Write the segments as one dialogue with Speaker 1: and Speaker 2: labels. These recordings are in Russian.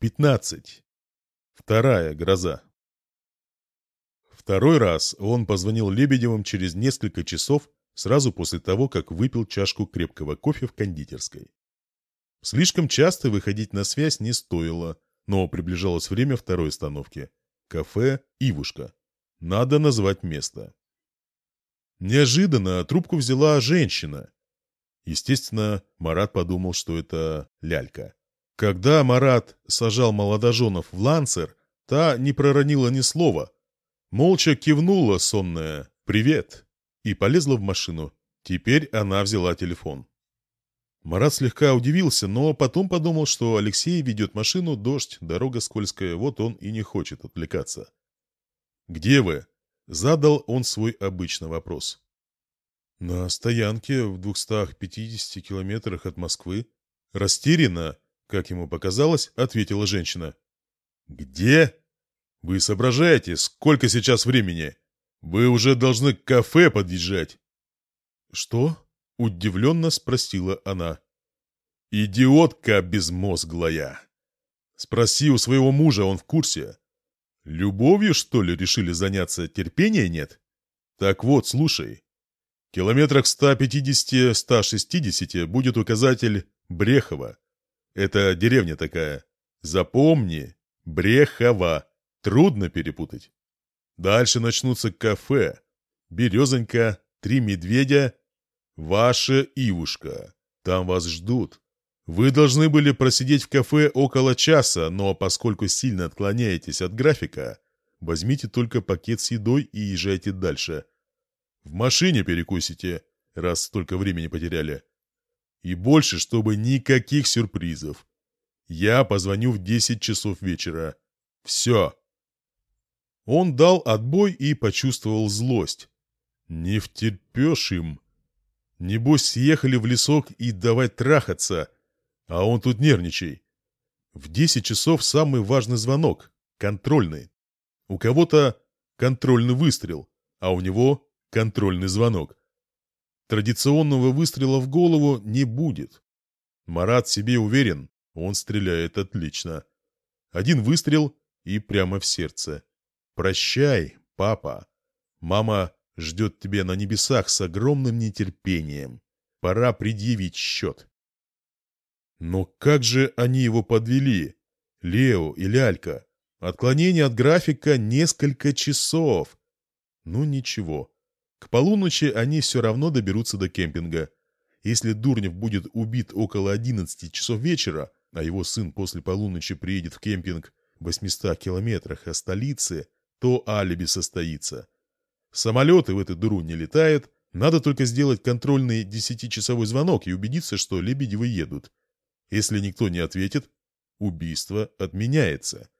Speaker 1: 15. Вторая гроза. Второй раз он позвонил Лебедевым через несколько часов, сразу после того, как выпил чашку крепкого кофе в кондитерской. Слишком часто выходить на связь не стоило, но приближалось время второй остановки. Кафе «Ивушка». Надо назвать место. Неожиданно трубку взяла женщина. Естественно, Марат подумал, что это лялька. Когда Марат сажал молодоженов в ланцер, та не проронила ни слова. Молча кивнула сонная «Привет!» и полезла в машину. Теперь она взяла телефон. Марат слегка удивился, но потом подумал, что Алексей ведет машину, дождь, дорога скользкая, вот он и не хочет отвлекаться. «Где вы?» — задал он свой обычный вопрос. «На стоянке в 250 километрах от Москвы». Растерянно, как ему показалось, ответила женщина. «Где? Вы соображаете, сколько сейчас времени? Вы уже должны к кафе подъезжать». «Что?» — удивленно спросила она. «Идиотка безмозглая!» «Спроси у своего мужа, он в курсе. Любовью, что ли, решили заняться, терпения нет? Так вот, слушай. Километрах 150-160 будет указатель Брехова. Это деревня такая. Запомни, Брехова. Трудно перепутать. Дальше начнутся кафе. Березонька, Три медведя, Ваша Ивушка. Там вас ждут. Вы должны были просидеть в кафе около часа, но поскольку сильно отклоняетесь от графика, возьмите только пакет с едой и езжайте дальше. В машине перекусите, раз столько времени потеряли. И больше, чтобы никаких сюрпризов. Я позвоню в 10 часов вечера. Все. Он дал отбой и почувствовал злость. Не втерпешь им. Небось, съехали в лесок и давай трахаться, а он тут нервничай. В 10 часов самый важный звонок, контрольный. У кого-то контрольный выстрел, а у него контрольный звонок. Традиционного выстрела в голову не будет. Марат себе уверен, он стреляет отлично. Один выстрел и прямо в сердце. «Прощай, папа. Мама ждет тебя на небесах с огромным нетерпением. Пора предъявить счет». Но как же они его подвели? Лео и Лялька. Отклонение от графика несколько часов. Ну ничего, к полуночи они все равно доберутся до кемпинга. Если Дурнев будет убит около 11 часов вечера, а его сын после полуночи приедет в кемпинг в 800 километрах от столицы, то алиби состоится. Самолеты в эту дыру не летают, надо только сделать контрольный десятичасовой звонок и убедиться, что Лебедевы едут. Если никто не ответит, убийство отменяется.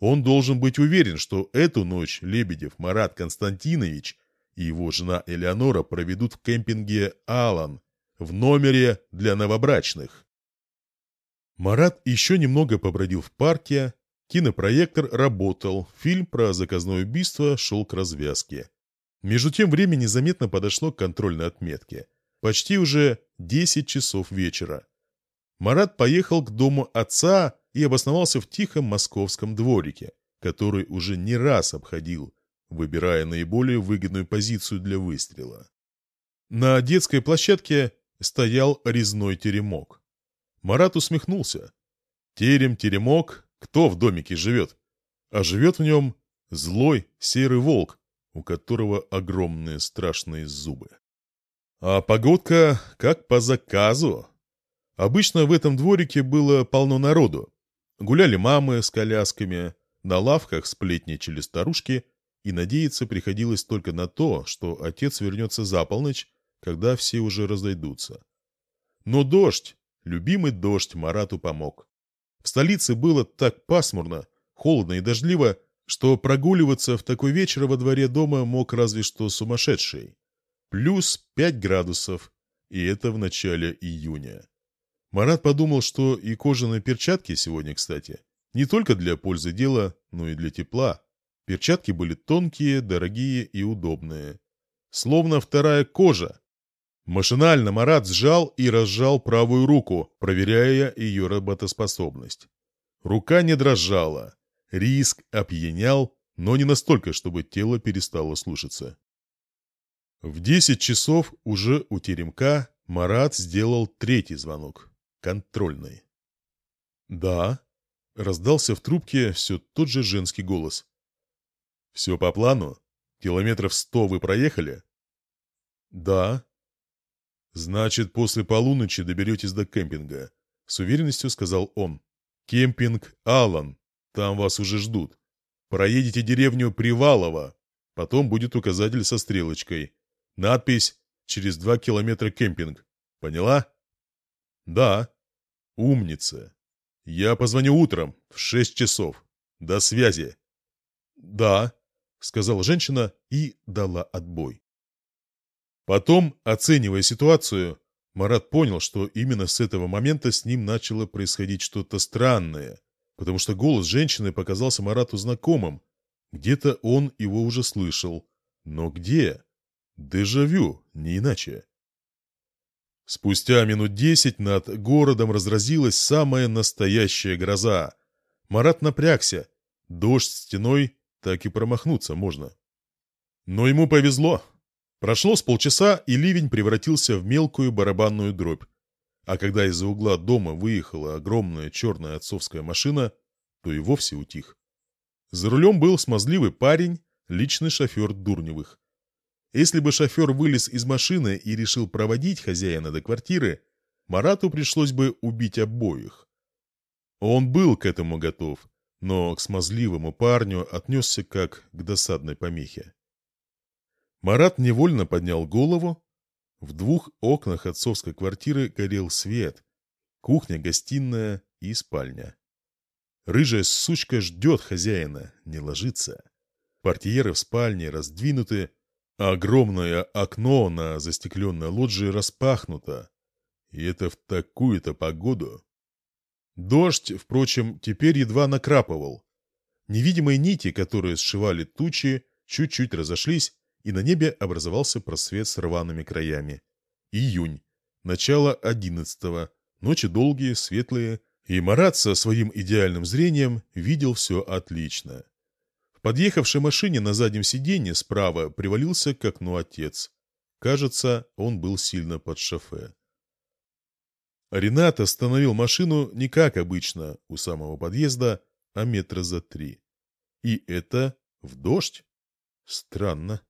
Speaker 1: Он должен быть уверен, что эту ночь Лебедев Марат Константинович и его жена Элеонора проведут в кемпинге «Алан» в номере для новобрачных. Марат еще немного побродил в парке, кинопроектор работал, фильм про заказное убийство шел к развязке. Между тем время незаметно подошло к контрольной отметке. Почти уже 10 часов вечера. Марат поехал к дому отца и обосновался в тихом московском дворике, который уже не раз обходил выбирая наиболее выгодную позицию для выстрела. На детской площадке стоял резной теремок. Марат усмехнулся. Терем-теремок, кто в домике живет? А живет в нем злой серый волк, у которого огромные страшные зубы. А погодка как по заказу. Обычно в этом дворике было полно народу. Гуляли мамы с колясками, на лавках сплетничали старушки – и надеяться приходилось только на то, что отец вернется за полночь, когда все уже разойдутся. Но дождь, любимый дождь, Марату помог. В столице было так пасмурно, холодно и дождливо, что прогуливаться в такой вечер во дворе дома мог разве что сумасшедший. Плюс пять градусов, и это в начале июня. Марат подумал, что и кожаные перчатки сегодня, кстати, не только для пользы дела, но и для тепла. Перчатки были тонкие, дорогие и удобные. Словно вторая кожа. Машинально Марат сжал и разжал правую руку, проверяя ее работоспособность. Рука не дрожала. Риск опьянял, но не настолько, чтобы тело перестало слушаться. В десять часов уже у теремка Марат сделал третий звонок. Контрольный. «Да», — раздался в трубке все тот же женский голос. «Все по плану? Километров сто вы проехали?» «Да». «Значит, после полуночи доберетесь до кемпинга», — с уверенностью сказал он. «Кемпинг Алан. Там вас уже ждут. Проедете деревню Привалово. Потом будет указатель со стрелочкой. Надпись «Через два километра кемпинг». Поняла?» «Да». «Умница. Я позвоню утром в шесть часов. До связи». «Да», — сказала женщина и дала отбой. Потом, оценивая ситуацию, Марат понял, что именно с этого момента с ним начало происходить что-то странное, потому что голос женщины показался Марату знакомым. Где-то он его уже слышал. Но где? Дежавю, не иначе. Спустя минут десять над городом разразилась самая настоящая гроза. Марат напрягся. Дождь стеной, так и промахнуться можно. Но ему повезло. Прошло с полчаса, и ливень превратился в мелкую барабанную дробь. А когда из-за угла дома выехала огромная черная отцовская машина, то и вовсе утих. За рулем был смазливый парень, личный шофер Дурневых. Если бы шофер вылез из машины и решил проводить хозяина до квартиры, Марату пришлось бы убить обоих. Он был к этому готов, но к смазливому парню отнесся как к досадной помехе. Марат невольно поднял голову. В двух окнах отцовской квартиры горел свет. Кухня, гостиная и спальня. Рыжая сучка ждет хозяина, не ложится. Портьеры в спальне раздвинуты, а огромное окно на застекленной лоджии распахнуто. И это в такую-то погоду. Дождь, впрочем, теперь едва накрапывал. Невидимые нити, которые сшивали тучи, чуть-чуть разошлись, и на небе образовался просвет с рваными краями. Июнь. Начало одиннадцатого. Ночи долгие, светлые, и Марат со своим идеальным зрением видел все отлично. В подъехавшей машине на заднем сиденье справа привалился к окну отец. Кажется, он был сильно под шофе. Ренат остановил машину не как обычно у самого подъезда, а метра за три. И это в дождь? Странно.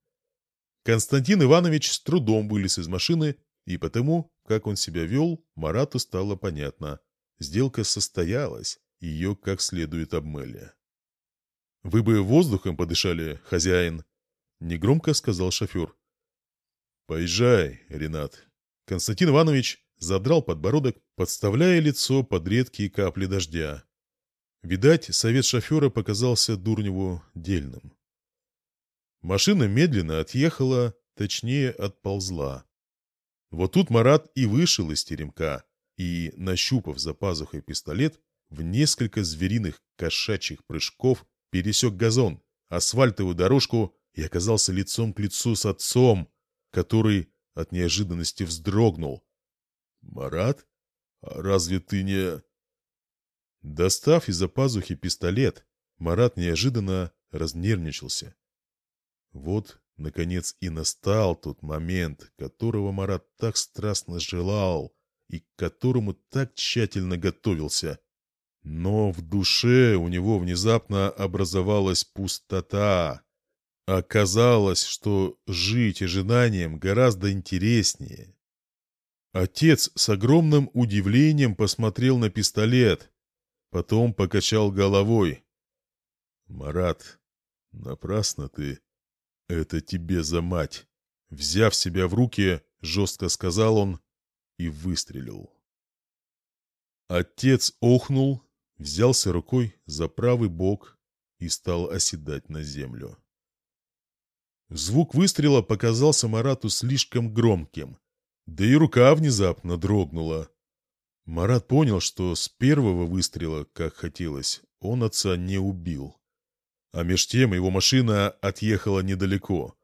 Speaker 1: Константин Иванович с трудом вылез из машины, и потому, как он себя вел, Марату стало понятно. Сделка состоялась, ее как следует обмыли. «Вы бы воздухом подышали, хозяин», — негромко сказал шофер. «Поезжай, Ренат». Константин Иванович задрал подбородок, подставляя лицо под редкие капли дождя. Видать, совет шофера показался Дурневу дельным. Машина медленно отъехала, точнее, отползла. Вот тут Марат и вышел из теремка, и, нащупав за пазухой пистолет, в несколько звериных кошачьих прыжков пересек газон, асфальтовую дорожку и оказался лицом к лицу с отцом, который от неожиданности вздрогнул. «Марат, а разве ты не...» Достав из-за пазухи пистолет, Марат неожиданно разнервничался. Вот, наконец, и настал тот момент, которого Марат так страстно желал и к которому так тщательно готовился. Но в душе у него внезапно образовалась пустота. Оказалось, что жить ожиданием гораздо интереснее. Отец с огромным удивлением посмотрел на пистолет, потом покачал головой. «Марат, напрасно ты «Это тебе за мать!» Взяв себя в руки, жестко сказал он и выстрелил. Отец охнул, взялся рукой за правый бок и стал оседать на землю. Звук выстрела показался Марату слишком громким, да и рука внезапно дрогнула. Марат понял, что с первого выстрела, как хотелось, он отца не убил. А меж тем его машина отъехала недалеко.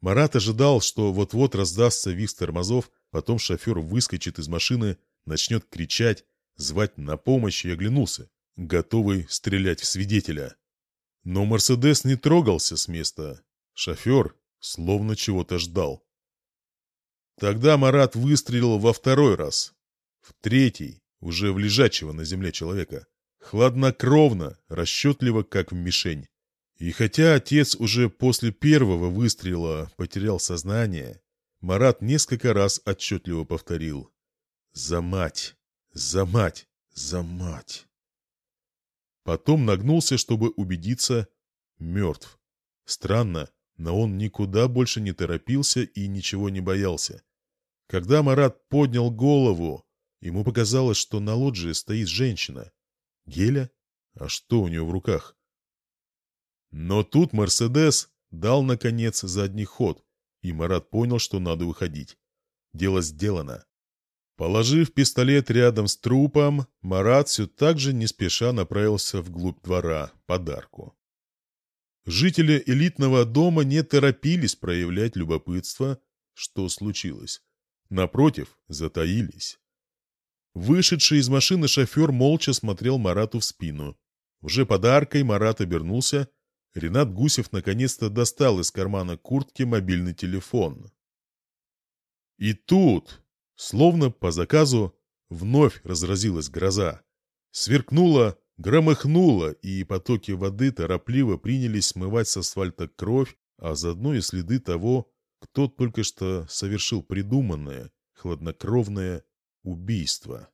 Speaker 1: Марат ожидал, что вот-вот раздастся визг тормозов, потом шофер выскочит из машины, начнет кричать, звать на помощь и оглянулся. готовый стрелять в свидетеля. Но «Мерседес» не трогался с места. Шофер словно чего-то ждал. Тогда Марат выстрелил во второй раз. В третий, уже в лежачего на земле человека. Хладнокровно, расчетливо, как в мишень. И хотя отец уже после первого выстрела потерял сознание, Марат несколько раз отчетливо повторил «За мать! За мать! За мать!» Потом нагнулся, чтобы убедиться, мертв. Странно, но он никуда больше не торопился и ничего не боялся. Когда Марат поднял голову, ему показалось, что на лоджии стоит женщина. Геля? А что у нее в руках? Но тут Мерседес дал, наконец, задний ход, и Марат понял, что надо выходить. Дело сделано. Положив пистолет рядом с трупом, Марат все так же не спеша направился вглубь двора, подарку. Жители элитного дома не торопились проявлять любопытство, что случилось. Напротив, затаились. Вышедший из машины шофер молча смотрел Марату в спину. Уже подаркой Марат обернулся. Ренат Гусев наконец-то достал из кармана куртки мобильный телефон. И тут, словно по заказу, вновь разразилась гроза. Сверкнула Громыхнуло, и потоки воды торопливо принялись смывать с асфальта кровь, а заодно и следы того, кто только что совершил придуманное, хладнокровное убийство.